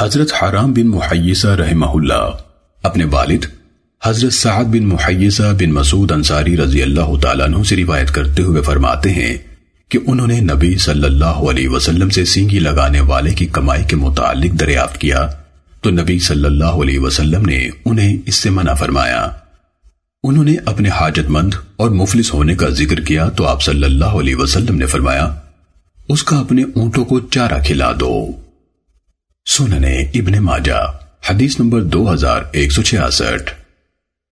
حضرت حرام بن محیسہ رحمہ اللہ، اپنے والد حضرت سعد بن محیسہ بن مسعود انصاری رضی اللہ تعالیٰ عنہ سے روایت کرتے ہوئے فرماتے ہیں کہ انہوں نے نبی صلی اللہ علیہ وسلم سے سینگی لگانے والے کی کمائی کے متعلق دریافت کیا تو نبی صلی اللہ علیہ وسلم نے انہیں اس سے منع فرمایا۔ انہوں نے اپنے حاجت مند اور مفلس ہونے کا ذکر کیا تو آپ صلی اللہ علیہ وسلم نے فرمایا، اس کا اپنے اونٹوں کو چارہ کھلا دو۔ سننے ابن ماجہ حدیث نمبر دو ہزار ایک سو چھیاسٹھ۔